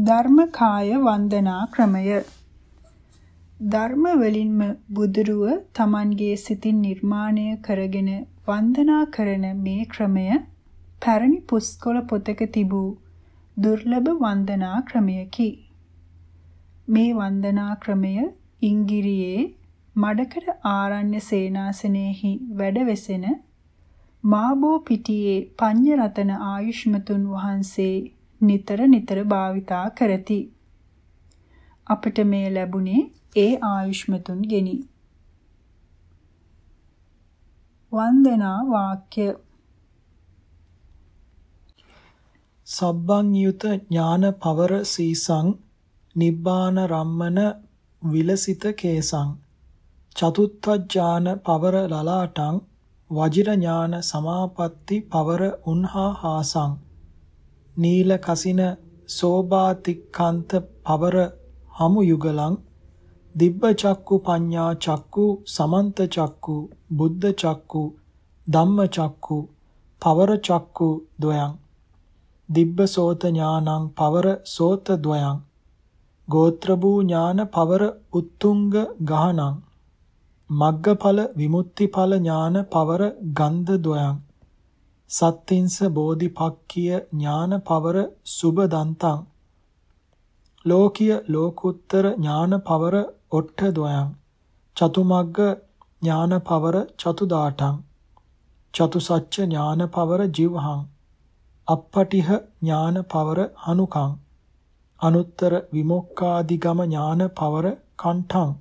ධර්මකාය වන්දනා ක්‍රමය ධර්ම වලින්ම බුදුරුව Tamanගේ සිතින් නිර්මාණය කරගෙන වන්දනා කරන මේ ක්‍රමය පැරණි පුස්කොළ පොතක තිබූ දුර්ලභ වන්දනා ක්‍රමයකි. මේ වන්දනා ක්‍රමය ඉංගිරියේ මඩකඩ ආරණ්‍ය සේනාසනයේහි වැඩවෙසෙන මාබෝ පිටියේ පඤ්ඤරතන ආයුෂ්මතුන් වහන්සේ නිතර නිතර භාවිතා කරති. අපට මේ ලැබුණේ ඒ ආයුෂ්මතුන් ගෙනි. වන්දනා වාක්‍ය සබ්බං යුත ඥාන පවර සීසං නිබ්බාන රම්මන විලසිත කේසං චතුත්ථ පවර ලලාටං වජිර ඥාන සමාපatti පවර උන්හා හාසං නීල කසින සෝභාතික්කන්ත පවර හමු යුගලං දිබ්බ චක්කු පඤ්ඤා චක්කු සමන්ත චක්කු බුද්ධ චක්කු ධම්ම චක්කු පවර චක්කු ද්වයං දිබ්බ සෝත ඥානං පවර සෝත ද්වයං ගෝත්‍ර භූ ඥාන පවර උත්තුංග ගහනං මග්ගඵල විමුක්තිඵල ඥාන පවර ගන්ධ ද්වයං සත්තින්ස බෝධිපක්ඛිය ඥාන පවර සුබ දන්තං ලෝකීය ලෝකුත්තර ඥාන පවර ඔට්ඨ දොයං චතුමග්ග ඥාන පවර චතුදාඨං චතුසච්ච ඥාන පවර ජීවහං. අප්පටිහ ඥාන පවර හනුකං අනුත්තර විමුක්ඛාදිගම ඥාන පවර කණ්ඨං.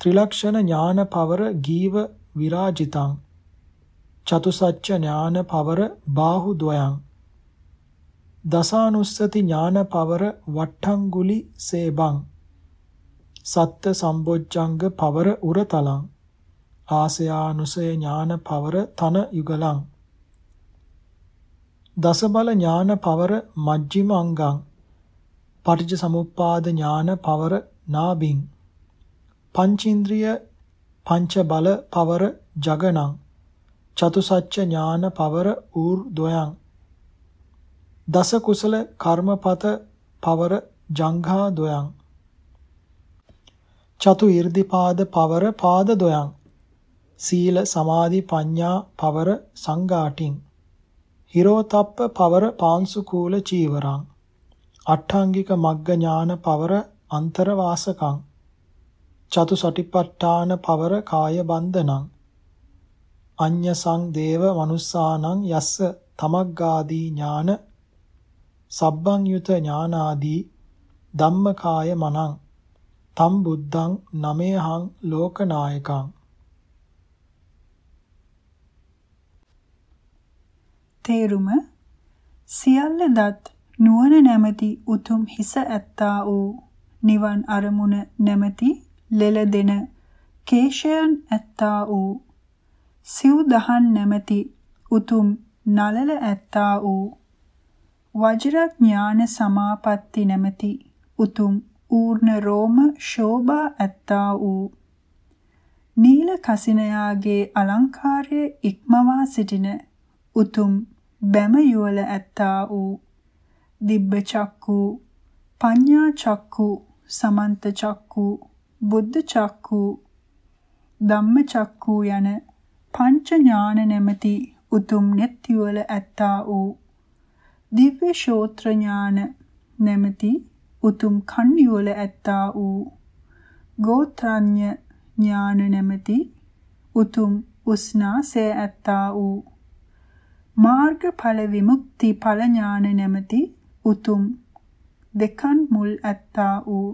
ත්‍රිලක්ෂණ ඥාන පවර ගීව විරාජිතං. චතුසච්ච ඥාන පවර බාහු ද්වයං. දසානුස්සති ඥාන පවර වට්ටංගුලි සේබං. සත්ත සම්බොජ්ජංග පවර උරතලං. ආසයානුසය ඥාන පවර තන යුගලං. දසබල ඥාන පවර මජ්ක්‍ධිම අංගං. පටිච්ච සමුප්පාද ඥාන පවර නාබින් පංචේන්ද්‍රිය පංච බල පවර ජගණං චතුසච්ච ඥාන පවර ඌර්ද්වයන් දස කුසල කර්මපත පවර ජංඝා දොයන්. චතු 이르දිපාද පවර පාද දොයන්. සීල සමාධි ප්‍රඥා පවර සංඝාටින්. හිරෝතප්ප පවර පාංසුකූල චීවරං. අට්ඨාංගික මග්ග ඥාන පවර අන්තර වාසකං චතු සටිපට්ඨාන පවර කාය බන්ධනං. අඤ්ඤසං දේව මනුස්සානං යස්ස තමග්ගාදී ඥාන සබ්බං යුත ඥානාදී ධම්මකාය මනං තම් බුද්ධං නමේහං ලෝකනායකං. තේරුම සියල්ල දත් නුවණ නැමැති උතුම් හිස ඇත්තා වූ නිවන් අරමුණ නැමැති ලෙල දෙන කේශයන් ඇත්තා වූ සිව් දහන් නැමැති උතුම් නලල ඇත්තා වූ වජිරඥාන සමාපatti නැමැති උතුම් ඌර්ණ රෝම ශෝභා ඇත්තා වූ නීල කසිනයාගේ අලංකාරය ඉක්මවා සිටින උතුම් බැම යුවල ඇත්තා වූ දිබ්බ චක්කු පඤ්ඤා චක්කු සමන්ත චක්කු බුද්ධ චක්කු ධම්ම චක්කු යන පංච ඥාන නැමැති උතුම් නෙත්තිවල ඇත්තා වූ දිව්‍ය ශෝත්‍ර ඥාන නැමැති උතුම් කන්නිවල ඇත්තා වූ ගෝත්‍රාඤ්ඤ ඥාන නැමැති උතුම් උස්නාසය ඇත්තා වූ මාර්ගඵල විමුක්ති ඵල ඥාන නැමැති උතුම් දෙකන් මුල් ඇත්තා වූ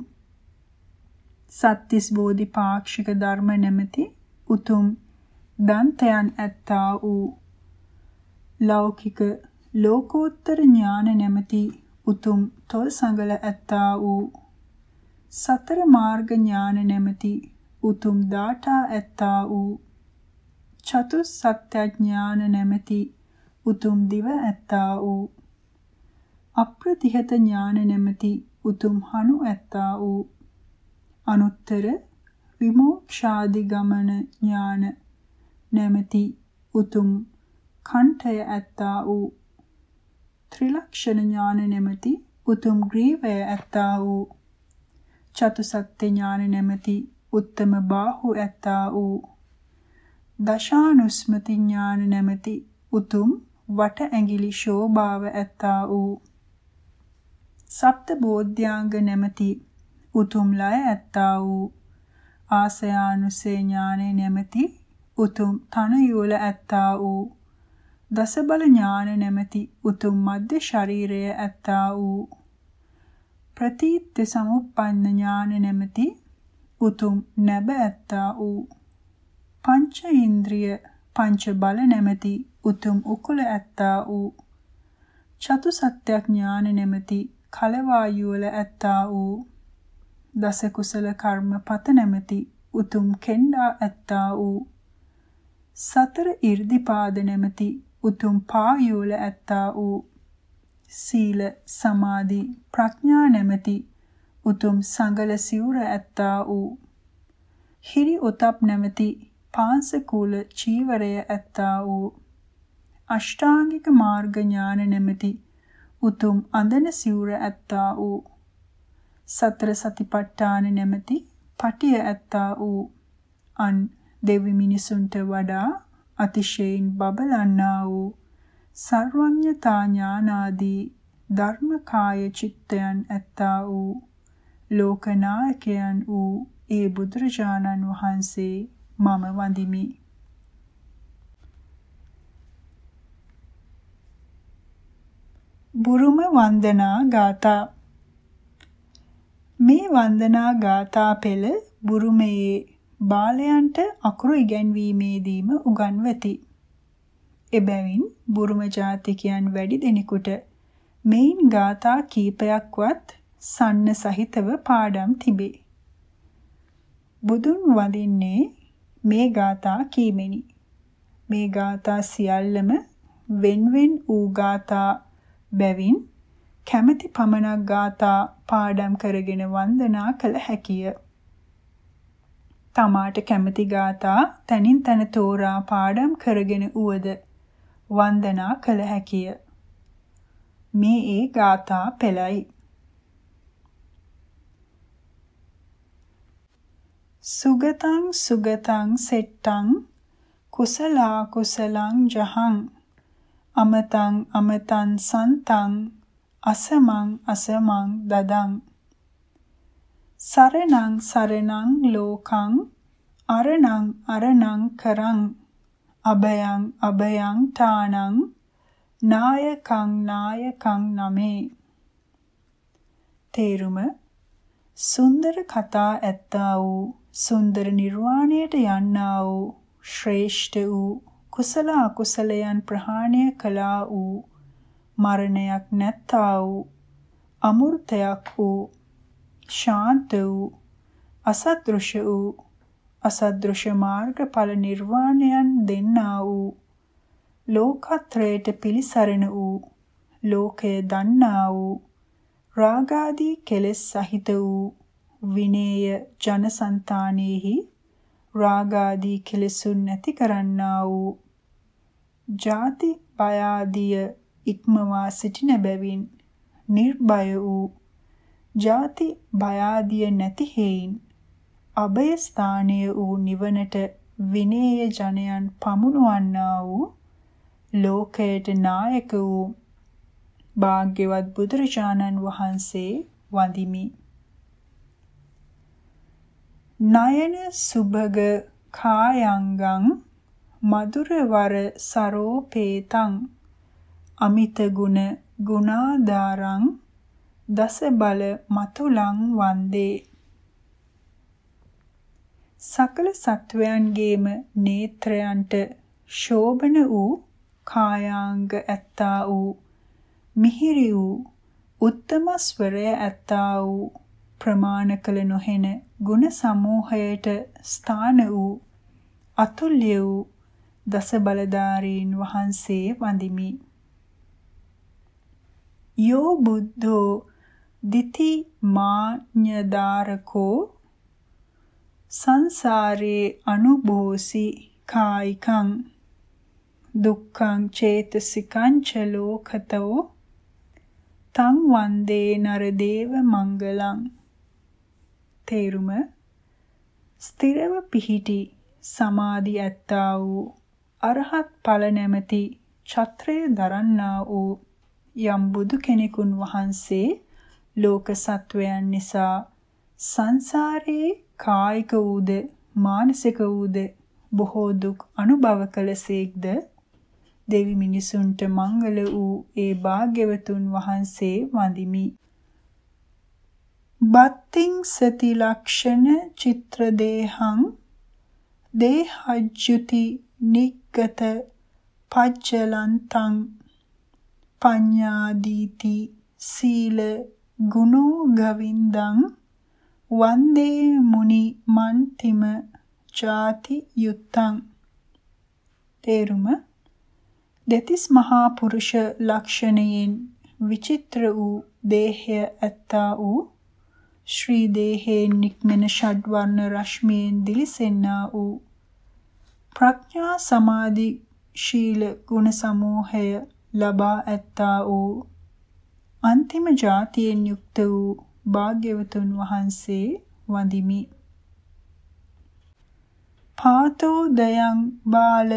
සත්‍තිස් බෝධිපාක්ෂික ධර්ම නැමැති උතුම් දන්තයන් ඇත්තා වූ ලෞකික ලෝකෝත්තර ඥාන නැමැති උතුම් තොල් සංගල ඇත්තා වූ සතර මාර්ග ඥාන නැමැති උතුම් දාඨා ඇත්තා වූ චතුස් සත්‍ය ඥාන නැමැති උතුම් දිව ඇත්තා වූ අප්‍රතිහත ඥාන නැමැති උතුම් හනු ඇත්තා වූ අනුත්තර විමෝක්ෂාදි ගමන ඥාන නැමැති උතුම් කණ්ඨය ඇත්තා වූ ත්‍රිලක්ෂණ ඥාන නැමැති උතුම් ග්‍රීවය ඇත්තා වූ චතුසත්ත්‍ය ඥාන නැමැති උත්තම බාහු ඇත්තා වූ දශානුස්මති ඥාන නැමැති උතුම් වට ඇඟිලි ශෝභාව ඇත්තා වූ සප්ත බෝධ්‍යාංග නැමැති උතුම් ලය ඇත්තා වූ ආසයානුසේ ඥානෙ නැමැති උතුම් තන යුවල ඇත්තා වූ දසබල ඥාන නැමැති උතුම් මධ්‍ය ශරීරය ඇත්තා වූ ප්‍රතිත්‍ය සමුප්පන්න ඥාන නැමැති උතුම් නැබ ඇත්තා වූ පංච ඉන්ද්‍රිය පංච බල නැමැති උතුම් උකුල ඇත්තා වූ චතු සත්‍යඥාන නැමැති කලවායුවල ඇත්තා වූ දස කුසල කර්ම පත නැමැති උතුම් කෙන්ඩා ඇත්තා වූ සතර 이르දිපාද නැමැති උතුම් පායුවල ඇත්තා වූ සීල සමාධි ප්‍රඥා නැමැති උතුම් සංගල සිවුර ඇත්තා වූ හිරි ඔතප් නැමැති පාංශකූල චීවරය ඇත්තා වූ අෂ්ටාංගික මාර්ග ඥාන නැමැති උතුම් අඳන සිවුර ඇත්තා වූ සතර සතිපට්ඨාන නැමැති පටිය ඇත්තා වූ අන් දෙවි මිනිසුන්ට වඩා අතිශයින් බබලන්නා වූ සර්වඥතා ඥානාදී ධර්මකාය චිත්තයන් ඇත්තා වූ ලෝකනායකයන් වූ ඒ බුදුරජාණන් වහන්සේ මම වඳිමි. බුරුම වන්දනා ගාථා මේ වන්දනා ගාථා පෙළ බුරුමයේ බාලයන්ට අකුරු ඉගැන්වීමේදීම උගන්වති. එබැවින් බුරුම ජාතිකයන් වැඩි දෙනෙකුට මෙයින් ગાථා කීපයක්වත් සන්න සහිතව පාඩම් තිබේ. බුදුන් වඳින්නේ මේ ગાථා කීමෙනි. මේ ગાථා සියල්ලම වෙන්වෙන් ඌ ગાථා බැවින් කැමැති පමණක් ગાථා පාඩම් කරගෙන වන්දනා කළ හැකිය. තමාට කැමැති ગાථා තනින් තන තෝරා පාඩම් කරගෙන උවද වන්දනා කළ හැකිය. මේ ඒ ගාථා පෙළයි. සුගතං සුගතං සෙට්ටං කුසලා කුසලං ජහං අමතං අමතං සන්තං අසමං අසමං දදං සරණං සරණං ලෝකං අරණං අරණං කරං. අභයං අභයං තානං නායකං නායකං නමේ. තේරුම සුන්දර කතා ඇත්තා වූ සුන්දර නිර්වාණයට යන්නා වූ ශ්‍රේෂ්ඨ වූ කුසල අකුසලයන් ප්‍රහාණය කළා වූ මරණයක් නැත්තා වූ අමෘතයක් වූ ශාන්ත වූ අසදෘශ වූ අසදෘශ්‍ය මාර්ගඵල නිර්වාණයන් දෙන්නා වූ ලෝකත්‍රයට පිලිසරණ වූ ලෝකය දන්නා වූ රාගාදී කෙලෙස් සහිත වූ විනේය ජනසන්තානෙහි රාගාදී කෙලෙසුන් නැති කරන්නා වූ ජාති බය ආදිය ඉක්මවා සිටින බැවින් නිර්භය වූ ජාති බය ආදිය නැති හේයින් අභය ස්ථානීය වූ නිවනට විනේය ජනයන් පමුණුවන්නා වූ ලෝකයට නායක වූ භාග්‍යවත් බුදුරජාණන් වහන්සේ වඳිමි. නයන සුභග කායංගං මధుරවර සරෝපේතං අමිත ගුණ ගුණාදාරං දස බල මතුලං වන්දේ සකල සත්වයන්ගේම නේත්‍රයන්ට ශෝභන වූ කායාංග ඇත්තා වූ මිහිරි වූ උත්තම ස්වරය ඇත්තා වූ ප්‍රමාණ කළ නොහෙන ගුණ සමූහයට ස්ථාන වූ අතුල්‍ය වූ දස බලධාරීන් වහන්සේ වඳිමි. යෝ බුද්ධෝ දිති මාඤ්ඤදාරකෝ සංසාරේ අනුභෝසි කායිකං දුක්ඛං චේතසිකං ච ලෝකතෝ තං වන්දේ නරදේව මංගලං. තේරුම ස්ථිරව පිහිටි සමාධි ඇත්තා වූ අරහත් ඵල නැමැති ඡත්‍රය දරන්නා වූ යම් බුදු කෙනෙකුන් වහන්සේ ලෝක සත්වයන් නිසා සංසාරේ කායික වූද මානසික වූද බොහෝ දුක් අනුභව කළසේක්ද දෙවි මිනිසුන්ට මංගල වූ ඒ භාග්‍යවතුන් වහන්සේ වඳිමි. බත්තිං සති ලක්ෂණ චිත්‍ර දේහං දේහජ්ජුති නිග්ගත පජ්ජලන්තං පඤ්ඤාදීති සීල ගුණෝ ගවින්දං වන්දේ මුනි මන්තිම ජාති යුත්තං. තේරුම? දෙතිස් මහා පුරුෂ ලක්ෂණයෙන් විචිත්‍ර වූ දේහය ඇත්තා වූ ශ්‍රී දේහයෙන් නික්මෙන ෂඩ්වර්ණ රශ්මියෙන් දිලිසෙන්නා වූ ප්‍රඥා සමාධි ශීල ගුණ සමූහය ලබා ඇත්තා වූ අන්තිම જાතියෙන් යුක්ත වූ භාග්‍යවතුන් වහන්සේ වඳිමි. පාතෝ දයං බාල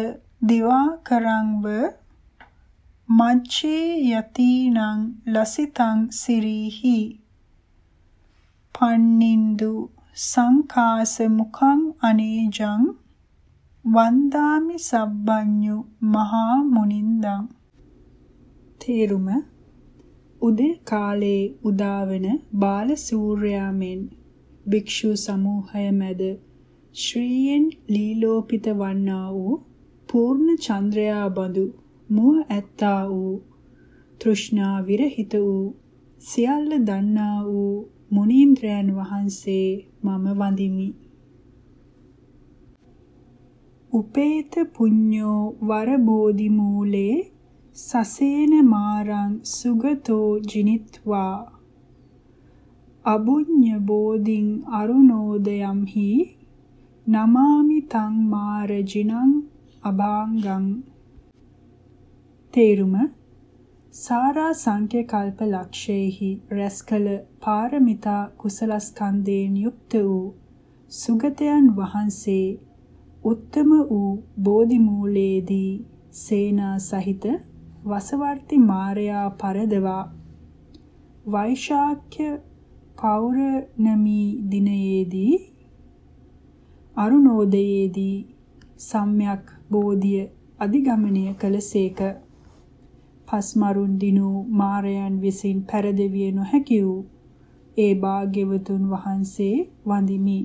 දිවා කරංව මච්චේ යතිනං ලසිතං සිරීහි පන්නින්දු සංකාස මුඛං අනේජං වන්දාමි සබ්බඤ්ඤු මහා මුනින්දං තේරුම උදේ කාලේ උදාවන බාල සූර්යා මෙන් භික්ෂු සමූහය මැද ශ්‍රීයෙන් ලීලෝපිත වන්නා වූ පූර්ණ චන්ද්‍රයා බඳු මුව ඇත්තා වූ තෘෂ්ණා විරහිත වූ සියල්ල දන්නා වූ මුනීන්ද්‍රයන් වහන්සේ මම වඳිමි. උපේත පුඤ්ඤෝ වර බෝධි මූලේ සසේන මාරං සුගතෝ ජිනිත්වා. අබුඤ්ඤ බෝධින් අරුණෝදයම්හි නමාමි තං මාර ජිනං අභාංගං. තේරුම? සාරා සංඛ්‍ය කල්ප ලක්ෂයේහි රැස්කල පාරමිතා කුසලස්කන්ධයෙන් යුක්ත වූ සුගතයන් වහන්සේ උත්තම වූ බෝධි මූලයේදී සේනා සහිත වසවර්ති මාරයා පරදවා වෛශාඛ්‍ය පෞර්ණමී දිනයේදී අරුණෝදයේදී සම්්‍යක් බෝධිය අධිගමනය කළසේක පස්මරුන් දිනු මාරයන් විසින් පෙරදෙවිය නොහැකි වූ ඒ භාග්‍යවතුන් වහන්සේ වඳිමි.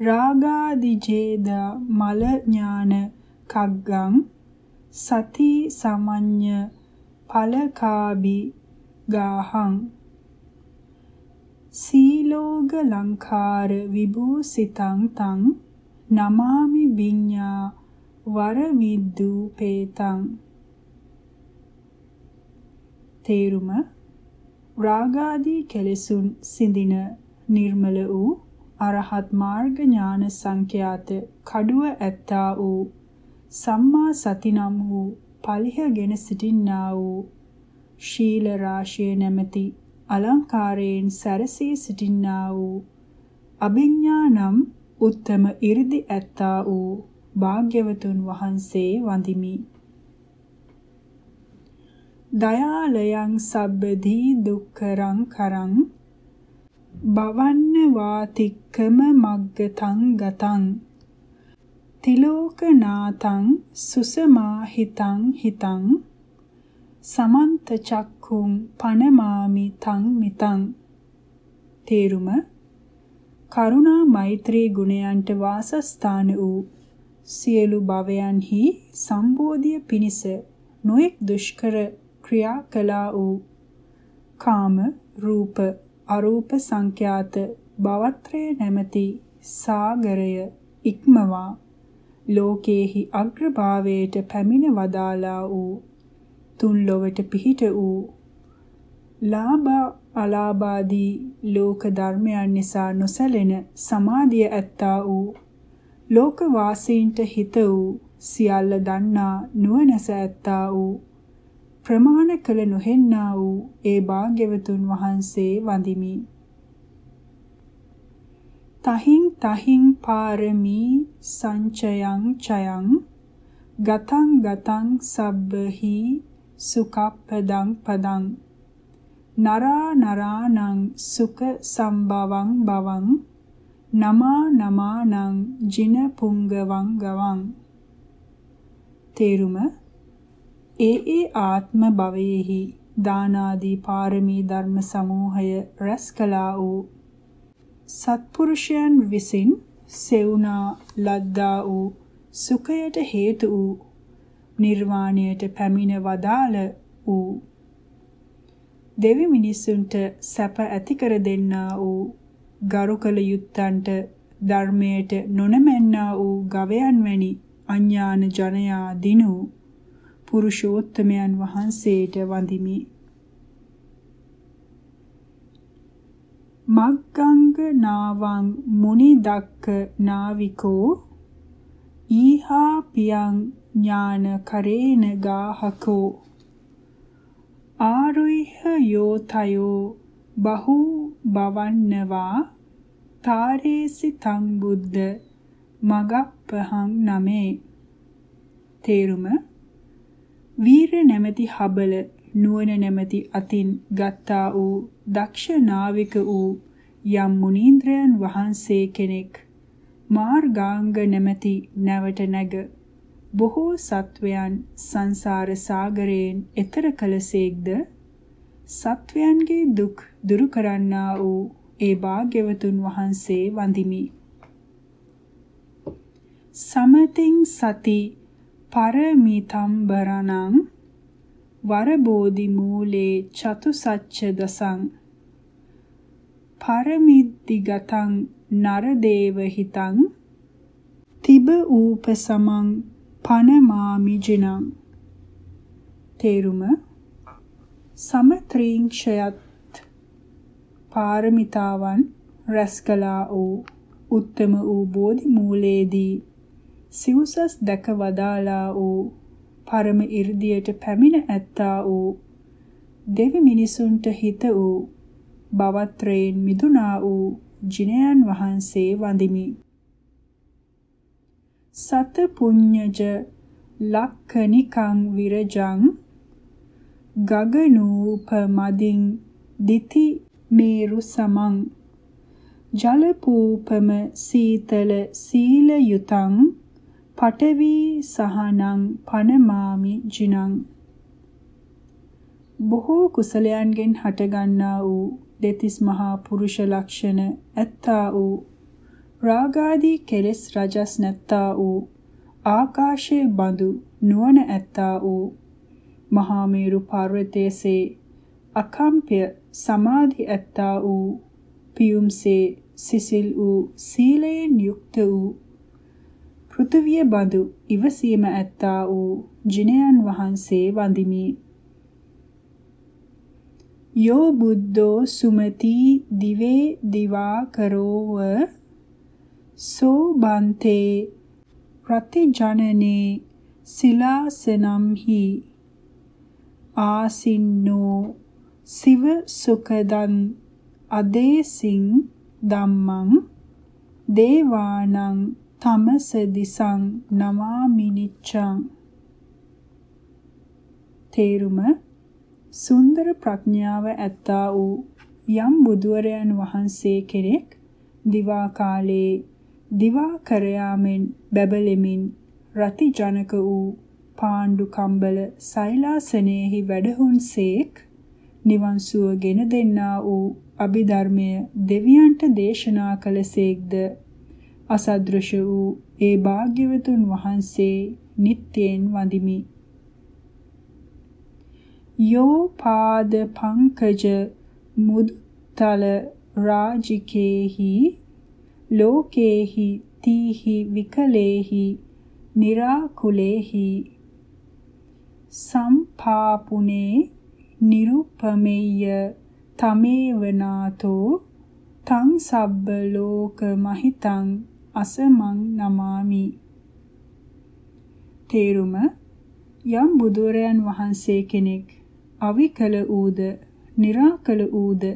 රාගාදිජේද මල ඥාන කග්ගං සති සමඤ්ඤ ඵලකාබි ගාහං. සීලෝග ලංකාර විභූසිතං තං නමාමි විඤ්ඤා වර විද්දූපේතං තේරුම රාගාදී කෙලෙසුන් සිඳින නිර්මල වූ අරහත් මාර්ග ඥාන සංඛ්‍යාත කඩුව ඇත්තා වූ සම්මා සති නම් වූ පලිහගෙන සිටින්නා වූ ශීල රාශිය නැමැති අලංකාරයෙන් සැරසී සිටින්නා වූ අභිඥා නම් උත්තම 이르දි ඇත්තා වූ භාග්‍යවතුන් වහන්සේ වඳිමි. දයාලයං සබ්බදී දුක්කරං කරං බවන්න වාතික්කම මග්ගතං ගතං තිලෝකනාතං සුසමාහිතං හිතං සමන්ත චක්කුම් පනමාමි තං මිතං. තේරුම කරුණා මෛත්‍රී ගුණයන්ට වාසස්ථාන වූ සියලු භවයන්හි සම්බෝධිය පිණිස නොඑක් දුෂ්කර ක්‍රියා කළා වූ කාම රූප අරූප සංඛ්‍යාත භවත්‍රය නැමැති සාගරය ඉක්මවා ලෝකේහි අග්‍රභාවයට පැමිණ වදාලා වූ තුන් ලොවට පිහිට වූ ලාභ අලාභාදී ලෝක ධර්මයන් නිසා නොසැලෙන සමාධිය ඇත්තා වූ ලෝක වාසීන්ට හිත වූ සියල්ල දන්නා නුවණැස ඇත්තා වූ ප්‍රමාණ කළ නොහෙන්නා වූ ඒ භාග්‍යවතුන් වහන්සේ වඳිමි. තහින් තහින් පාරමී සංචයං චයං ගතං ගතං සබ්බහි සුකප්පදං පදං නරා නරානං සුඛ සම්භවං භවං නමා නමානං ජින පුංගවං ගවං තේරුම ඒ ඒ ආත්ම භවයේහි දානාදී පාරමී ධර්ම සමූහය රැස් කළා වූ සත්පුරුෂයන් විසින් සෙවුනා ලද්දා වූ සුඛයට හේතු වූ නිර්වාණයට පැමිණ වදාළ වූ. දෙවි මිනිසුන්ට සැප ඇති කර දෙන්නා වූ ගරු කළ යුත්තන්ට ධර්මයට නොනමැන්නා වූ ගවයන් වැනි අඥාන ජනයා දිනු පුරුෂෝත්තමයන් වහන්සේට වඳිමි. මග්ගංග නාවං මුනි දක්ක නාවිකෝ ඊහා පියං ඥාන කරේන ගාහකෝ. ආරුයිහ යෝතයෝ බහු බවන්නවා තාරේසි තං බුද්ධ මගප්පහං නමේ. තේරුම? වීර නැමැති හබල නුවණ නැමැති අතින් ගත්තා වූ දක්ෂ නාවික වූ යම් මුනීන්ද්‍රයන් වහන්සේ කෙනෙක්. මාර්ගාංග නැමැති නැවට නැග බොහෝ සත්වයන් සංසාර සාගරයෙන් එතර කළසේක්ද? සත්වයන්ගේ දුක් දුරු කරන්නා වූ ඒ භාග්‍යවතුන් වහන්සේ වඳිමි. සමතින් සති පරමිතම්බරණං වරබෝධි මූලේ චතුසච්ච දසං. පරමිද්දිගතං නරදේව හිතං. තිබ ූපසමං පනමාමි ජිනං. තේරුම? සමත්‍රීංක්ෂයත් පාරමිතාවන් රැස් කළා වූ උත්තම වූ බෝධි මූලයේදී සිව්සස් දැක වදාලා වූ පරම 이르දියට පැමිණ ඇත්තා වූ දෙවි මිනිසුන්ට හිත වූ බවත්‍රයෙන් මිදුනා වූ ජිනයන් වහන්සේ වඳිමි. සත පුඤ්ඤජ ලක්ඛනිකං විරජං ගගනූපමදින් දිති මේරු සමං ජලපූපම සීතල සීල යුතං පඨවි සහනං පනමාමි ජිනං. බොහෝ කුසලයන්ගෙන් හටගන්නා වූ දෙතිස් මහා පුරුෂ ලක්ෂණ ඇත්තා වූ රාගාදී කෙලෙස් රජස් නැත්තා වූ ආකාශයේ බඳු නුවණ ඇත්තා වූ මහා මේරු පර්වතයේසේ අකම්ප්‍ය සමාධි ඇත්තා වූ පියුම්සේ සිසිල් වූ සීලයෙන් යුක්ත වූ පෘථුවිය බඳු ඉවසීම ඇත්තා වූ ජිනයන් වහන්සේ වඳිමි. යෝ බුද්ධෝ සුමති දිවේ දිවා කරෝව සෝ බන්තේ ප්‍රතිජනනේ සිලාසනම්හි ආසින්නෝ සිව සුකදන් අදේසින් ධම්මං දේවානං තමස දිසං නමාමිනිච්ඡං. තේරුම සුන්දර ප්‍රඥාව ඇත්තා වූ යම් බුදුවරයන් වහන්සේ කෙනෙක් දිවා කාලේ දිවා කරයාමෙන් බැබලෙමින් රති ජනක වූ පාණ්ඩු කම්බල සෛලාසනයේහි වැඩහුන්සේක් නිවන් සුව ගෙන දෙන්නා වූ අභිධර්මය දෙවියන්ට දේශනා කළසේක්ද අසදෘශ වූ ඒ භාග්‍යවතුන් වහන්සේ නිත්‍යයෙන් වඳිමි. යෝ පාද පංකජ මුත්තල රාජිකේහි ලෝකේහි තීහි විකලේහි निराකුලේහි සම්පාපුනේ නිරුපමෙය්‍ය තමේවනාතෝ තං සබ්බ ලෝක මහිතං අසමං නමාමි. තේරුම යම් බුදුරයන් වහන්සේ කෙනෙක් අවිකල ඌද निराකල ඌද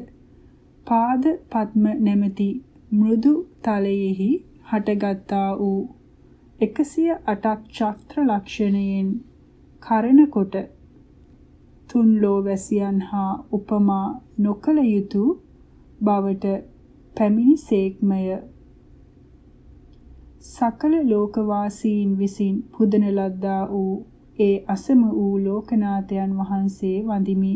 පාද පద్ම නැමැති මෘදු තලයේහි හටගත්තා වූ 108ක් චක්‍ර ලක්ෂණයෙන් කරන කොට තුන් ලෝවැසියන් හා උපමා නොකල යුතුය බවට පැමිණි සේක්මය. සකල ලෝකවාසීන් විසින් පුදන ලද්දා වූ ඒ අසම වූ ලෝකනාථයන් වහන්සේ වඳිමි.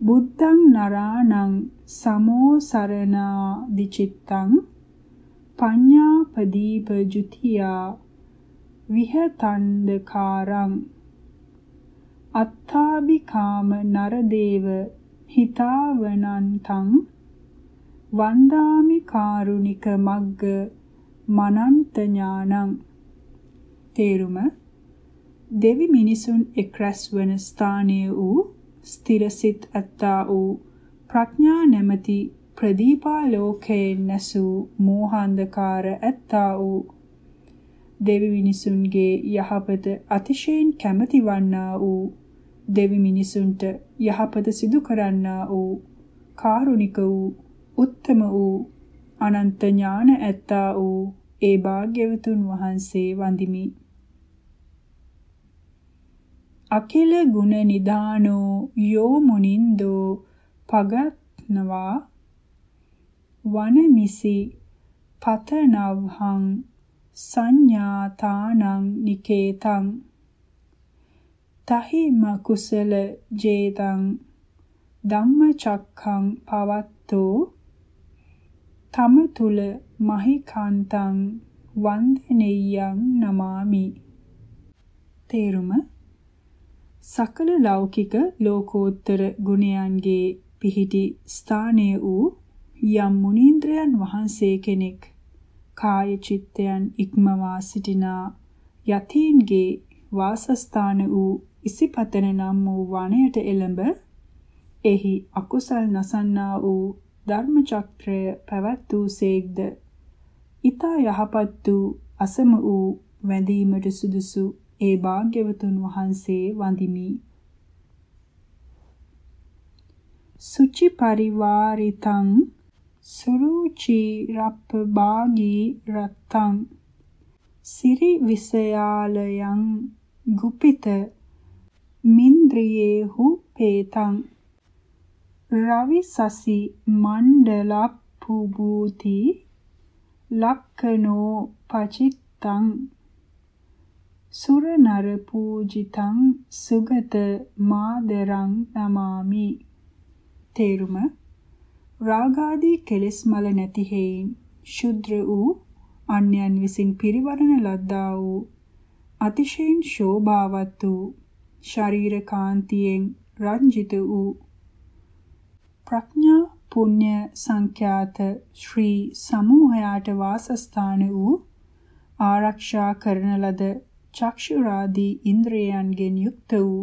බුද්ධං නරාණං සමෝ සරණා දිචිත්තං පඤ්ඤාපදීප ජුතියා විහතන්දකාරං අත්තාබිකාම නරදේව හිතාවනන්තං වන්දාමි කාරුණික මග්ග මනන්ත ඥානං. තේරුම? දෙවි මිනිසුන් එක්රැස් වන ස්ථානීය වූ ස්ථිරසිත ඇත්තා වූ ප්‍රඥා නැමැති ප්‍රදීපාලෝකයෙන් නැසූ මෝහාන්ධකාර ඇත්තා වූ දෙවි මිනිසුන්ගේ යහපත අතිශයින් කැමැති වන්නා වූ දෙවි මිනිසුන්ට යහපත සිදු කරන්නා වූ කාරුණික වූ උත්තම වූ අනන්ත ඥාන ඇත්තා වූ ඒ භාග්‍යවතුන් වහන්සේ වඳිමි. අකිල ගුණ නිදානෝ යෝ මුනින්දෝ පගත්නවා. වනමිසි පතනවහං සංඥාතානං නිකේතං. තහි මකුසල ජේතං ධම්මචක්ඛං පවත්තෝ. තම තුල මහිකාන්තං වන්දනෙය්‍යං නමාමි. තේරුම? සකල ලෞකික ලෝකෝත්තර ගුණයන්ගේ පිහිටි ස්ථානයේ වූ යම් මුනීන්ද්‍රයන් වහන්සේ කෙනෙක් කාය චිත්තයන් ඉක්මවා සිටිනා යතීන්ගේ වාසස්ථාන වූ ඉසිපතන නම් වූ වනයට එළඹ එහි අකුසල් නසන්නා වූ ධර්ම චක්‍රය පැවැත් වූ සේක්ද? ඊතා යහපත් වූ අසම වූ වැඳීමට සුදුසු ඒ භාග්‍යවතුන් වහන්සේ වඳිමි. සුචි පරිවාරිතං සුරුචි රප්ප භාගී රත්තං සිරි විසයාලයන් ගුපිත මින්ද්‍රියේහු පේතං රවි සසි මණ්ඩලප්පුබූති ලක්කනෝ පචිත්තං සුර නර පූජිතං සුගත මාදරං නමාමි. තේරුම? රාගාදී කෙලෙස් මල නැති හේයින් ශුද්‍ර වූ අන්‍යයන් විසින් පිරිවරණ ලද්දා වූ අතිශයින් ශෝභාවත් වූ ශරීර කාන්තියෙන් රංජිත වූ ප්‍රඥා පුණ්‍ය සංඛ්‍යාත ශ්‍රී සමූහයාට වාසස්ථාන වූ ආරක්ෂා කරන ලද චක්ෂුරාදී ඉන්ද්‍රයන්ගෙන් යුක්ත වූ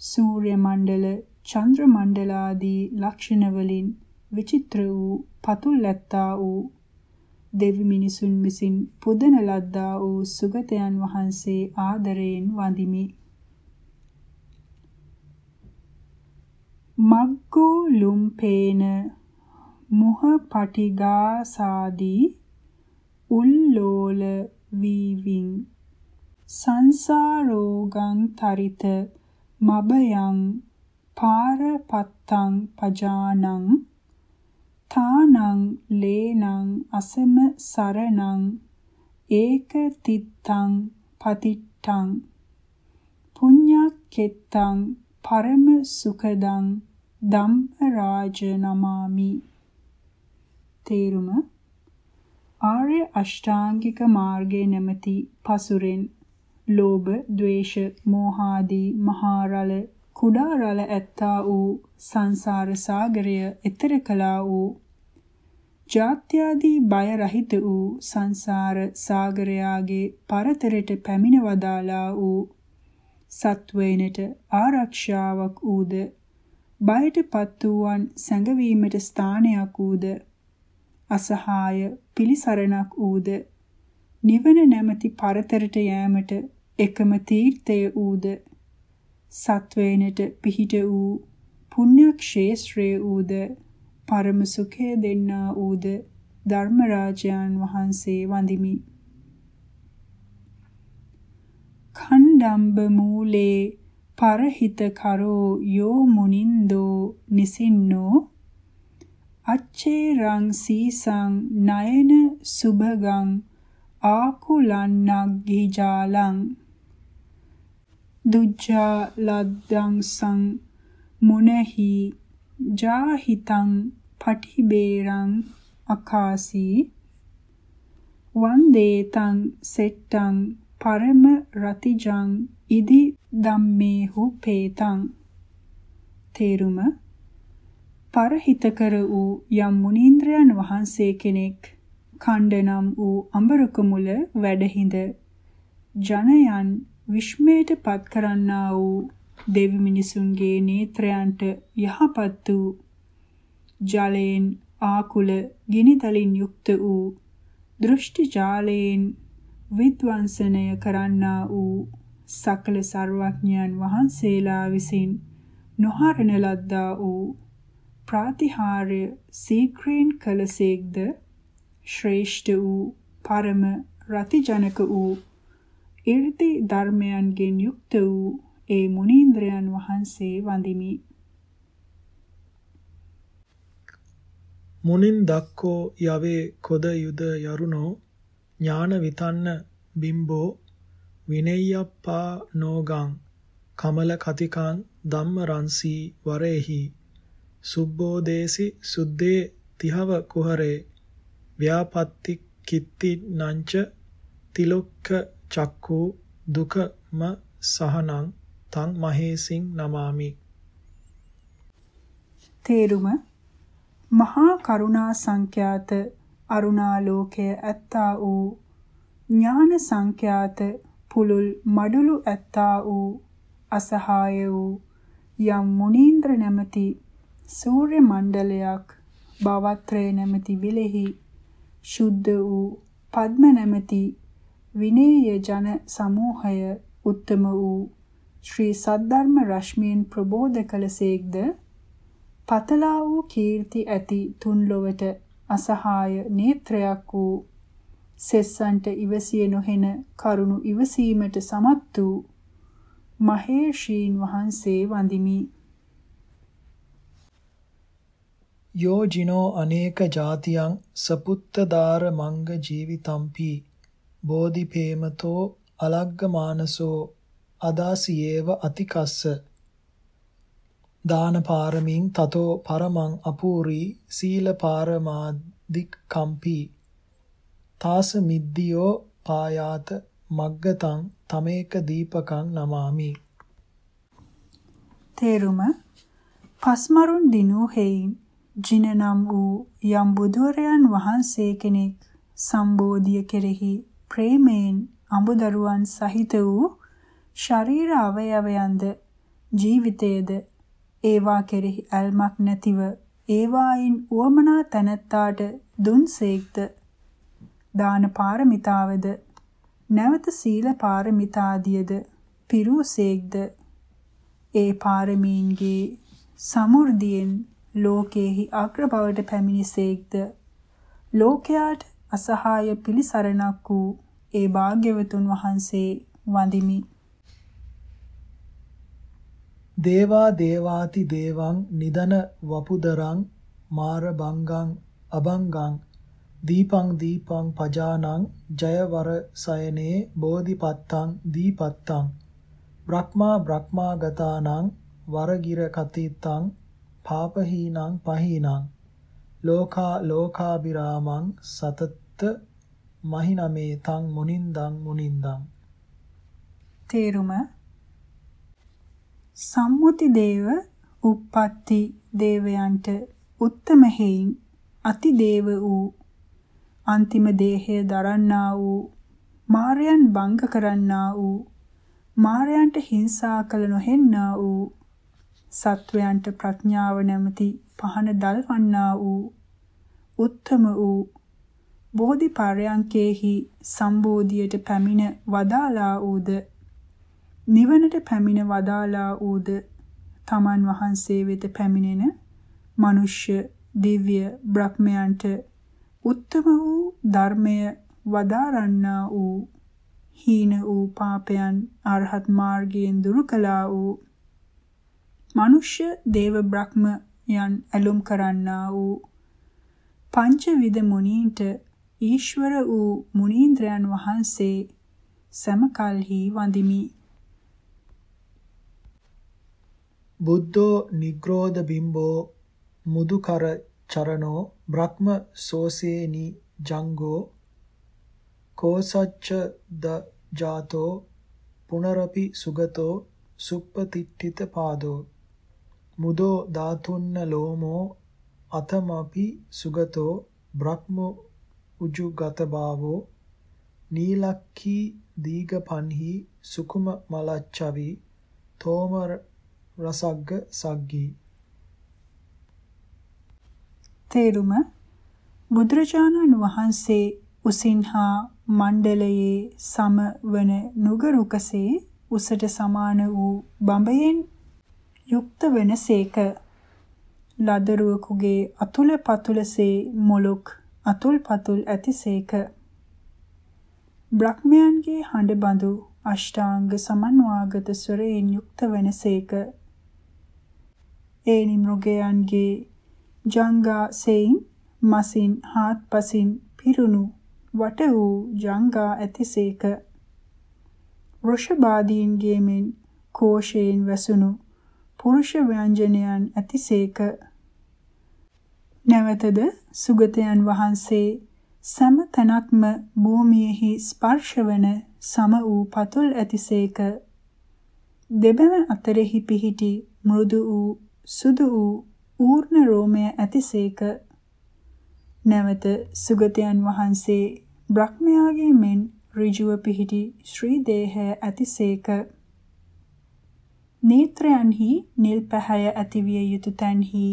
සූර්ය මණ්ඩල චන්ද්‍ර මණ්ඩලාදී ලක්ෂණ වලින් විචිත්‍ර වූ පතුල් ඇත්තා වූ දෙවි මිනිසුන් විසින් පුදන ලද්දා වූ සුගතයන් වහන්සේ ආදරයෙන් වඳිමි. මග්ගෝ ලුම්පේන මුහ පටිගාසාදී උල්ලෝල වීවින්. සංසාරෝගං තරිත මබයං පාරපත්තං පජානං තානං ලේනං අසම සරණං ඒක තිත්තං පතිට්ඨං පුඤ්ඤක්කෙත්තං පරම සුඛදං ධම්මරාජ නමාමි තේරුම? ආර්ය අෂ්ටාංගික මාර්ගයේ නැමැති පසුරෙන් ලෝභ, ద్వේෂ, මෝහාදී මහා රළ කුඩා රළ ඇත්තා වූ සංසාර සාගරය එතර කළා වූ ජාත්‍යාදී බය රහිත වූ සංසාර සාගරයාගේ පරතරට පැමිණ වදාලා වූ සත්වයිනට ආරක්ෂාවක් ඌද බයටපත් වූවන් සැඟවීමට ස්ථානයක් ඌද අසහාය පිලිසරණක් ඌද නිවන නැමැති පරතරට යෑමට එකම තීර්ථය ඌද සත්වයිනට පිහිට වූ පුණ්‍ය ක්ෂේත්‍රය ඌද පරම සුඛය දෙන්නා ඌද ධර්මරාජයන් වහන්සේ වඳිමි. ඛණ්ඩම්බ මූලේ පරහිත කරෝ යෝ මුනින්දෝ නිසින්නෝ අච්චේරං සීසං නයන සුභගං ආකුලන්නක් ගිජාලං දුජ්ජා ලද්දං සං මුනහි ජාහිතං පටිබේරං අකාසී වන්දේතං සෙට්ටං පරම රතිජං ඉදි ධම්මේහු පේතං. තේරුම පරහිතකර වූ යම් මුනීන්ද්‍රයන් වහන්සේ කෙනෙක් කණ්ඩනම් වූ අඹරක මුල වැඩහිඳ ජනයන් විශ්මයට පත් කරන්නා වූ දෙවි මිනිසුන්ගේ නේත්‍රයන්ට යහපත් වූ ජලයෙන් ආකුල ගිනිතලින් යුක්ත වූ දෘෂ්ටි ජාලයෙන් විද්වංසනය කරන්නා වූ සකල සර්වඥයන් වහන්සේලා විසින් නොහරණ ලද්දා වූ ප්‍රාතිහාර්ය සීක්‍රීන් කලසේක්ද ශ්‍රේෂ්ඨ වූ පරම රතිජනක වූ 이르දි ධර්මයන්ගෙන් යුක්ත වූ ඒ මුනීන්ද්‍රයන් වහන්සේ වඳිමි. මුනින් දක්කෝ යවේ කොද යුද යරුණෝ ඥාන විතන්න බිම්බෝ විනෙය්‍යප්පා නෝගං කමල කතිකං ධම්ම රන්සී වරේහි සුබ්බෝදේසි සුද්දේ තිහව කුහරේ ව්‍යාපත්ති කිත්ති නංච තිලොක්ක චක්කු දුකම සහනං තං මහේසින් නමාමි. තේරුම මහා කරුණා සංඛ්‍යාත අරුණාලෝකය ඇත්තා වූ ඥාන සංඛ්‍යාත පුළුල් මඩුළු ඇත්තා වූ අසහාය වූ යම් මුනීන්ද්‍ර නැමැති සූර්ය මණ්ඩලයක් බවත්‍රය නැමැති විලෙහි ශුද්ධ වූ පద్ම නැමැති විනේය ජන සමූහය උත්තම වූ ශ්‍රී සද්ධර්ම රශ්මියෙන් ප්‍රබෝධ කළසේක්ද පතලා වූ කීර්ති ඇති තුන් ලොවට අසහාය නේත්‍රයක් වූ සෙස්සන්ට ඉවසිය නොහෙන කරුණු ඉවසීමට සමත් වූ මහේෂීන් වහන්සේ වඳිමි. යෝජිනෝ අනේක ಜಾතියං සපුත්තදාර මංග ජීවිතම්පි බෝධිපේමතෝ අලග්ග මානසෝ අදාසියේව අතිකස්ස දාන පාරමින් තතෝ පරමං අපූරි සීල පාරමාදික් කම්පි තාස මිද්දියෝ පායාත මග්ගතං තමේක දීපකං නමාමි. තේරුම පස්මරුන් දිනූ හේයින් ජින නම් වූ යම් බුදුරයන් වහන්සේ කෙනෙක් සම්බෝධිය කෙරෙහි ප්‍රේමයෙන් අඹදරුවන් සහිත වූ ශරීර අවයවයන්ද ජීවිතයේද ඒවා කෙරෙහි ඇල්මක් නැතිව ඒවායින් උවමනා තැනැත්තාට දුන්සේක්ද දාන පාරමිතාවද? නැවත සීල පාරමිතාදියද? පිරුසේක්ද ඒ පාරමීන්ගේ සමෘද්ධියෙන් ලෝකේහි අග්‍ර බවට පැමිණිසේක්ද ලෝකයාට අසහාය පිළිසරණක් වූ ඒ භාග්‍යවතුන් වහන්සේ වඳිමි. දේවා දේවාති දේවං නිදන වපුදරං මාර බංගං අබංගං දීපං දීපං පජානං ජයවර සයනේ බෝධිපත්තං දීපත්තං බ්‍රහ්මා බ්‍රහ්මාගතානං වරගිර කතිත්තං පාපහීනං පහීනං ලෝකා ලෝකාබිරාමං සතත්ත මහිනමේ තං මුනින්දං මුනින්දං තේරුම සම්මුති දේව උප්පත්ති දේවයන්ට උත්තම හේයින් අති දේව වූ අන්තිම දේහය දරන්නා වූ මාරයන් බංග කරන්නා වූ මාරයන්ට හිංසා කළ නොහෙන්නා වූ සත්වයන්ට ප්‍රඥාව නැමැති පහන දල්වන්නා වූ උත්තම වූ බෝධි පරයන්කේහි සම්බෝධියට පැමිණ වදාලා වූද නිවනට පැමිණ වදාලා ඌද තමන් වහන්සේ වෙත පැමිණෙන මනුෂ්‍ය දිව්‍ය බ්‍රහ්මයන්ට උත්තම වූ ධර්මය වදාරන්නා වූ හීන වූ පාපයන් අරහත් මාර්ගයෙන් දුරු කළා වූ මනුෂ්‍ය දේව බ්‍රහ්මයන් ඇලුම් කරන්නා වූ පංචවිධ මුනීන්ට ඊශ්වර වූ මුනීන්ද්‍රයන් වහන්සේ සමකල්හි වඳිමි. බුද්ධෝ නිග්‍රෝධ බිම්බෝ මුදුකර චරණෝ බ්‍රහ්ම සෝසේනි ජංගෝ කෝසච්ච ද ජාතෝ පුනරපි සුගතෝ සුප්පතිට්ඨිත පාදෝ මුදෝ ධාතුන්න ලෝමෝ අතමපි සුගතෝ බ්‍රහ්ම උජුගත භාවෝ නීලක්ඛී දීගපන්හි සුකුම මලච්චවි තෝමර රසග්ග සග්ගී. තේරුම. බුදුරජාණන් වහන්සේ උසින්හා මණ්ඩලයේ සම වන නුගරුකසේ උසට සමාන වූ බඹයෙන් යුක්ත වෙනසේක ලදරුවෙකුගේ අතුල පතුලසේ මොලොක් අතුල් පතුල් ඇතිසේක බ්‍රහ්මයන්ගේ හඬ බඳු අෂ්ටාංග සමන්වාගත ස්වරයෙන් යුක්ත වෙනසේක ඒනි මෘගයන්ගේ ජංගා සෙයින් මසින් හාත්පසින් පිරුණු වට වූ ජංගා ඇතිසේක. වෘෂභාදීන්ගේ මෙන් කෝෂයෙන් වැසුණු පුරුෂ ව්‍යංජනයන් ඇතිසේක. නැවතද සුගතයන් වහන්සේ සෑම තැනක්ම භූමියෙහි ස්පර්ශවන සම වූ පතුල් ඇතිසේක. දෙබැව අතරෙහි පිහිටි මෘදු වූ සුදු වූ ඌර්ණ රෝමය ඇතිසේක නැවත සුගතයන් වහන්සේ බ්‍රහ්මයාගේ මෙන් ඍජුව පිහිටි ශ්‍රී දේහය ඇතිසේක නේත්‍රයන්හි නිල් පැහැය ඇතිවිය යුතු තැන්හි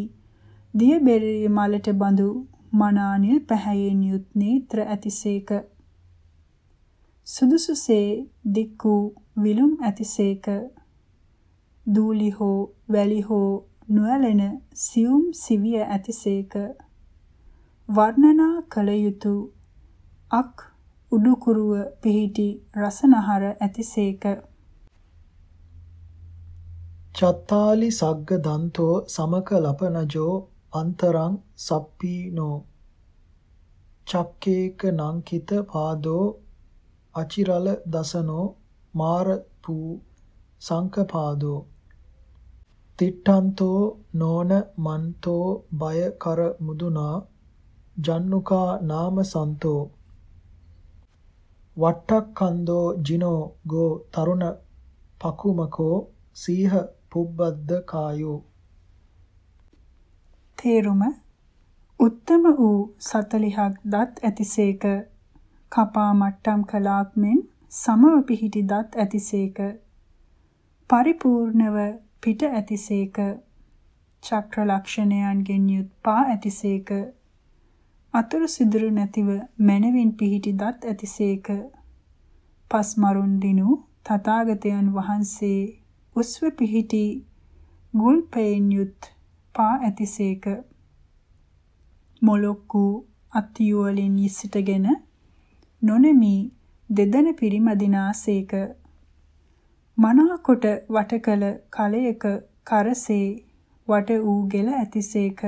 දියබෙරේ මලට බඳු මනානිල් පැහැයෙන් යුත් නේත්‍ර ඇතිසේක සුදුසුසේ දික් වූ විලුම් ඇතිසේක දූලි හෝ වැලි හෝ නොඇලෙන සියුම් සිවිය ඇතිසේක වර්ණනා කළ යුතු අක් උඩුකුරුව පිහිටි රසනහර ඇතිසේක චත්තාලි සග්ග දන්තෝ සමක ලපනජෝ අන්තරං සප්පීනෝ. චක්කේක නංකිත පාදෝ අචිරල දසනෝ මාර පූ සංකපාදෝ. තිට්ඨන්තෝ නෝන මන්තෝ බය කර මුදුනා ජන්නුකා නාම සන්තෝ වට්ටක්කන්தோ ජිනෝ ගෝ තරුණ පකුමකෝ සීහ පුබ්බද්ද කායෝ තේරුම උත්තම වූ 40ක් දත් ඇතිසේක. කපා මට්ටම් කලාක් මෙන් සමව පිහිටි දත් ඇතිසේක. පරිපූර්ණව පිට ඇතිසේක චක්‍ර ලක්ෂණයන්ගෙන් යුත් පා ඇතිසේක අතුරු සිදුරු නැතිව මනවින් පිහිටි දත් ඇතිසේක පස් මරුන් දිනු තථාගතයන් වහන්සේ උස්ව පිහිටි ගුල් පෙයින් යුත් පා ඇතිසේක මොලොක්කු අත්යුවලින් සිටගෙන නොනෙමි දෙදෙන පිරිමදිනාසේක මනාකොට වටකල කලයක කරසේ වට වූ ගෙල ඇතිසේක.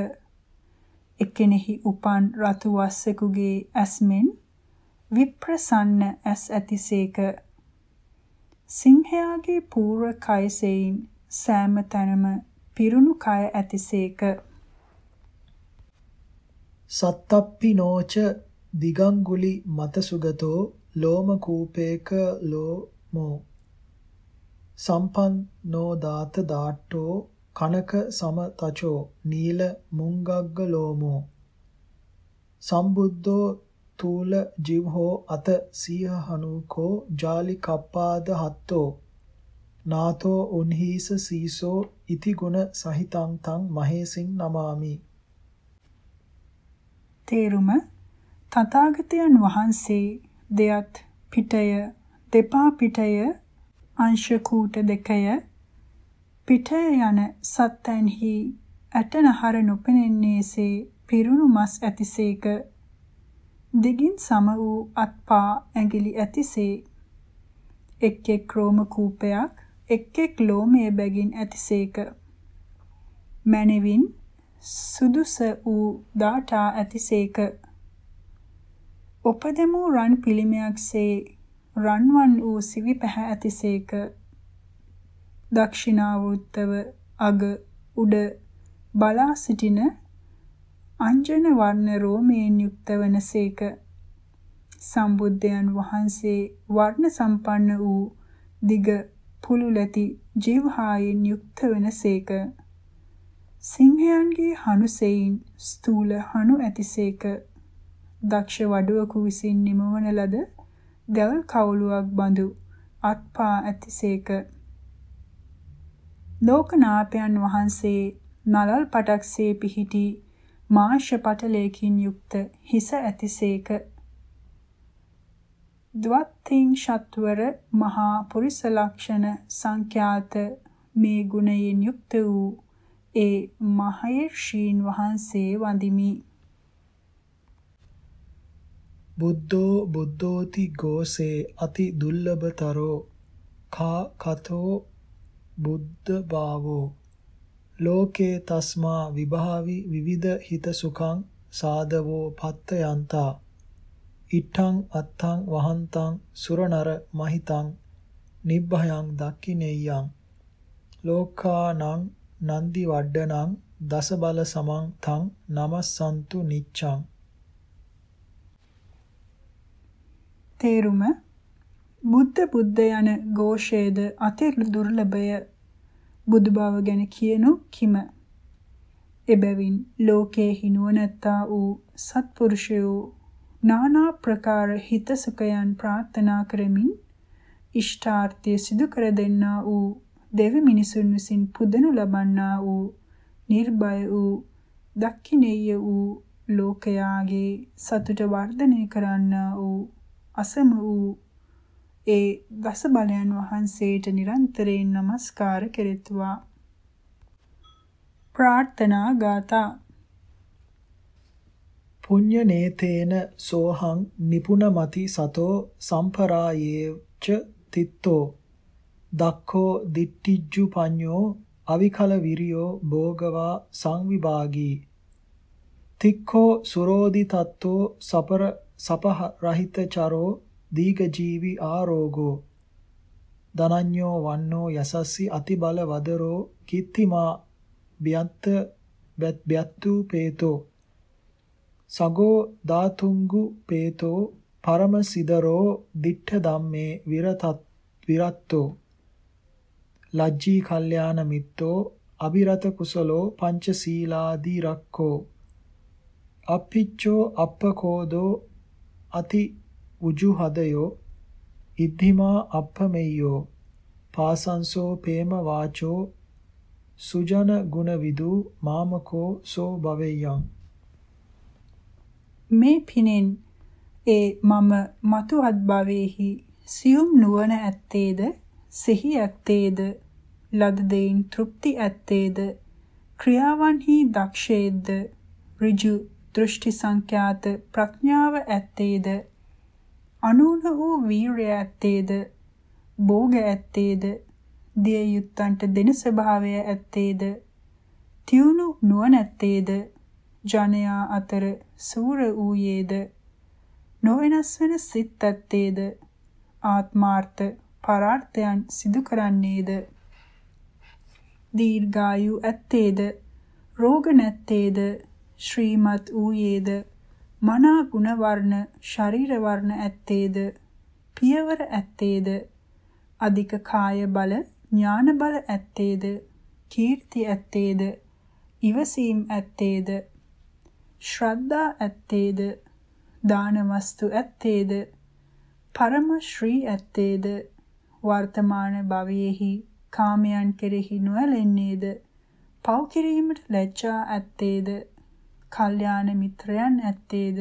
එක්කෙනෙහි උපන් රතු වස්සෙකුගේ ඇස්මෙන් විප්‍රසන්න ඇස් ඇතිසේක. සිංහයාගේ පූර්ව කයසෙයින් සෑම තැනම පිරුණු කය ඇතිසේක. සත්තප්පිනෝච දිගංගුලි මතසුගතෝ ලෝමකූපේක ලෝමෝ සම්පන්නෝ දාත දාට්ටෝ කනක සමතචෝ නීල මුංගග්ග ලෝමෝ සම්බුද්ධෝ තූල ජීවහෝ අත සීහහනුකෝ ජාලි කප්පාද හත්තෝ නාතෝ උන්හිස සීසෝ ඉති ගුණ සහිතං තං මහේසින් නමාමි. තේරුම තථාගතයන් වහන්සේ දෙයත් පිටය දෙපා පිටය අංශ කූට දෙකය පිට යන සත්තන්හි ඇටනහර නොපෙනෙන්නේසේ පිරුණු මස් ඇතිසේක. දිගින් සම වූ අත්පා ඇඟිලි ඇතිසේ. එක් එක් රෝම කූපයක් එක් එක් ලෝමයේ බැගින් ඇතිසේක. මැනවින් සුදුස වූ දාටා ඇතිසේක. උපදෙමු රන් පිළිමයක්සේ රන්වන් වූ සිවි පැහැ ඇතිසේක. දක්ෂිනාවෘත්තව අග උඩ බලා සිටින අංජන වර්ණ රෝමයෙන් යුක්ත වනසේක සම්බුද්ධයන් වහන්සේ වර්ණ සම්පන්න වූ දිග පුළුලැති ජීවහායෙන් යුක්ත වනසේක සිංහයන්ගේ හනුසෙයින් ස්ථූල හනු ඇතිසේක. දක්ෂ වඩුවකු විසින් නිමවන ලද දැවල් කවුලුවක් බඳු අත්පා ඇතිසේක. ලෝකනාථයන් වහන්සේ නලල් පටක්සේ පිහිටි මාෂ පටලයකින් යුක්ත හිස ඇතිසේක. ද්වත්තිං ෂත්වර මහා පුරිස ලක්ෂණ සංඛ්‍යාත මේ ගුණයෙන් යුක්ත වූ ඒ මහේර්ෂීන් වහන්සේ වඳිමි. බුද්ධෝ බුද්ධෝති ගෝසේ අති දුර්ලභතරෝ කා කතෝ බුද්ධ භාවෝ ලෝකේ තස්මා විභාවි විවිධ හිත සුඛං සාදවෝ පත්ත යන්තා ඉත්තං අත්තං වහන්තං සුරනර මහිතං නිබ්බහයන් දක්ඛිනේයං. ලෝකානං නන්දි වඩ්ඩනං දස බල සමං තං නමස්සන්තු නිච්ඡං. තේරුම බුද්ධ බුද්ධ යන ഘോഷයේද අති දුර්ලභය බුදු බව ගැන කියනු කිම. එබැවින් ලෝකේ හිනුවනත්තා වූ සත්පුරුෂයෝ নানা ප්‍රකාර හිත සුඛයන් ප්‍රාර්ථනා කරමින් ඉෂ්ටාර්ථය සිදු කර දෙන්නා වූ දෙවි මිනිසුන් විසින් පුදනු ලබන්නා වූ නිර්භය වූ දක්ෂිනේය වූ ලෝකයාගේ සතුට වර්ධනය කරන්නා වූ අසම වූ ඒ දස බලයන් වහන්සේට නිරන්තරයෙන් নমස්කාර කෙරෙත්වා. ප්‍රාර්ථනා ගාථා. පුඤ්ඤ නේතේන සෝහං නිපුනමති සතෝ සම්පරායේච තිත්තෝ. දක්ඛෝ දිට්ඨිජ්ජු පඤ්ඤෝ අවිකල විරියෝ භෝගවා සංවිභාගී. තික්ඛෝ සුරෝදි තත්තෝ සපර සපහ රහිත චරෝ දීඝ ජීවි ආරෝගෝ දනඤ්ඤෝ වන්නෝ යසස්සි අතිබල වදරෝ කිත්තිමා බ්‍යන්ත බ්‍යත්තු පේතෝ සගෝ ධාතුංගු පේතෝ පරම සිදරෝ දිඨ ධම්මේ විරතත් විරත්තෝ ලජ්ජී කල්යාණ මිත්තෝ අබිරත කුසලෝ පංච සීලාදී රක්කෝ අප්පිච්චෝ අප්පකෝදෝ අති උජු හදයෝ ඉද්ධිමා අප්පමෙය්‍යෝ පාසංසෝ පේම වාචෝ සුජන ගුණ විදු මාමකෝ සෝ භවෙය්‍යං මේ පිනෙන් ඒ මම මතුහත් භවෙහි සියුම් නුවණ ඇත්තේද සිහි ඇත්තේද ලද දෙයින් තෘප්ති ඇත්තේද ක්‍රියාවන්හි දක්ෂේද්ද ඍජු දෘෂ්ටි සංඛ්‍යාත ප්‍රඥාව ඇත්තේද? අනූන වූ වීරය ඇත්තේද? භෝග ඇත්තේද? දිය යුත්තන්ට දෙන ස්වභාවය ඇත්තේද? තියුණු නුවණැත්තේද ජනයා අතර සූර වූයේද? නොවෙනස් වෙන සිත් ඇත්තේද? ආත්මාර්ථ පරාර්ථයන් සිදු කරන්නේද? දීර්ඝායු ඇත්තේද? රෝග නැත්තේද? ශ්‍රීමත් වූයේද? මනා ගුණ වර්ණ ශරීර වර්ණ ඇත්තේද? පියවර ඇත්තේද? අධික කාය බල ඥාන බල ඇත්තේද? කීර්ති ඇත්තේද? ඉවසීම් ඇත්තේද? ශ්‍රද්ධා ඇත්තේද? දාන වස්තු ඇත්තේද? පරම ශ්‍රී ඇත්තේද? වර්තමාන භවයේහි කාමයන් කෙරෙහි නොඇලෙන්නේද? පව් කිරීමට ලැජ්ජා ඇත්තේද? කල්යාණ මිත්‍රයන් ඇත්තේද?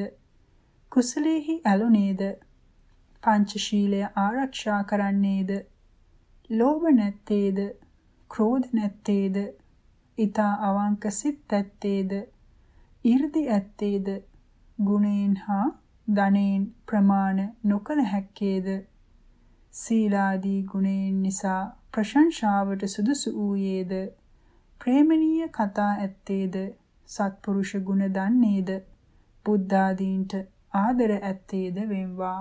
කුසලේහි ඇලුනේද පංචශීලය ආරක්ෂා කරන්නේද? ලෝභ නැත්තේද? ක්‍රෝධ නැත්තේද? ඊතා අවංක සිත් ඇත්තේද? 이르දි ඇත්තේද? ගුණයෙන් හා ධනෙන් ප්‍රමාණ නොකල හැක්කේද? සීලාදී ගුණයෙන් නිසා ප්‍රශංසාවට සුදුසු වූයේද? ප්‍රේමණීය කතා ඇත්තේද? සත්පුරුෂ ගුණ දන්නේද? බුද්ධාදීන්ට ආදර ඇත්තේද වෙම්වා?